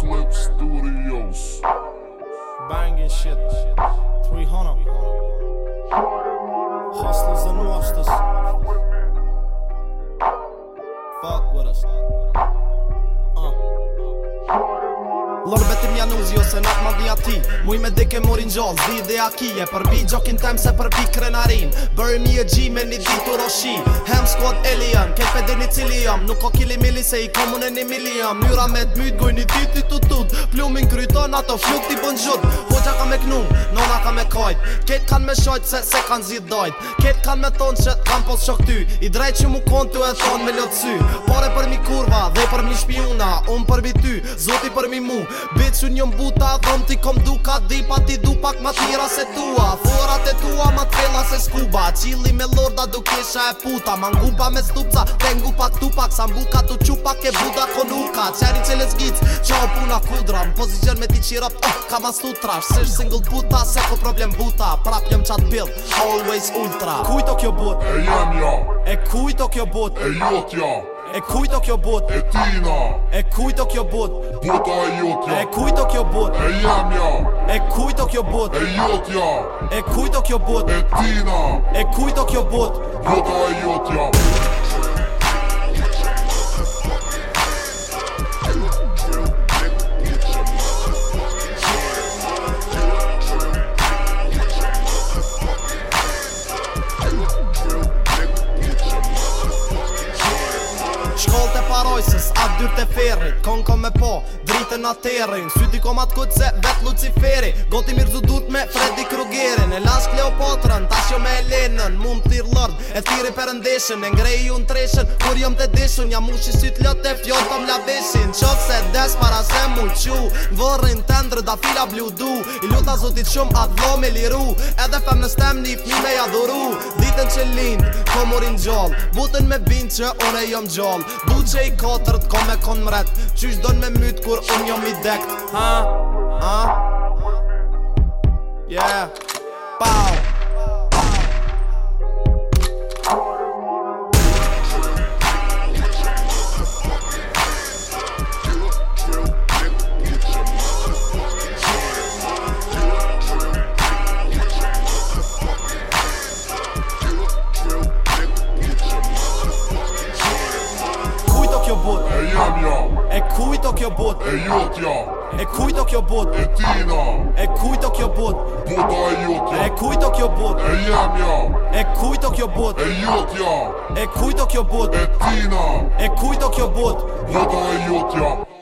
Clip Studios. Banging shit. 300. Hustlers and monsters. Fuck with us. Uh. Lorë betim mja nuzi ose nuk ma dhja Muj me dike mori në gjallë Zdi dhe akije Përbi gjokin tem se përbi krenarin Bërë mi e gji me një ditu roshi Hem squad alien ket pedi një cili jam Nuk o kili mili se i komune një mili jam Myra me dmyt goj një dit i tutut Plumin kryton ato fluk ti bën gjut Hoxha ka me knu Nona ka me kajt Ket kan me shajt se se kan zi dajt Ket kan me thonë që kan pos shok ty I drejt që mu kon t'u e thonë me lotësy Pare për mi kurva dhe për mi shpiuna Unë për mi ty, zoti për mi mu Bitch unë jëm buta Dhëm t'i kom du ka di pa ti du pak ma tira se tua Forat e tua ma t'fela se skuba Qili me lorda du kisha e puta Ma ngupa me stupca Tengu pak tu pak Sa mbuka tu qu pak e buda konuka Qeri që les Qa o puna kudra Më pozicion me ti qira Oh ka ma stu trash Sish single puta, Se po problem buta Prap jëm qatë bill Always ultra Kujto kjo but E jam jo E kujto kjo but E jo E kujto kjo bot? E tina E kujto kjo bot? Bota e jotja E kujto kjo bot? E jamja E kujto kjo bot? E jotja E kujto kjo bot? E tina E kujto kjo bot? Bota e jotja Kontrollët e parojsës, atë dyrët e ferrit Konë kom me po, dritën atërin Syti kom atë kujtë se vetë Luciferi Goti mirë zudut me Freddy Krugerin E lash Kleopatrën, tash jo me Elenën Mund t'ir lërd, e thiri për ndeshën E ngrej ju në treshen, kur jom të deshën Jam u shi sytë lëtë e fjotë të laveshin Qëtë se desh para se mu qu të ndrë, da fila blu du I luta zutit shumë atë vlo me liru Edhe fem në stem një pmi me jaduru Ditën që lindë, komurin po Butën me bindë që une jom Du J4 t'ko me kon mret Qysh don me myt kur un jom i dekt Ha? Ha? Yeah Pow kujto kjo bot E jotja E kujto kjo bot E E kujto kjo bot Bota e jo E kujto kjo bot E jemja E kujto kjo bot E jo E kujto kjo bot E E kujto kjo bot Bota e jo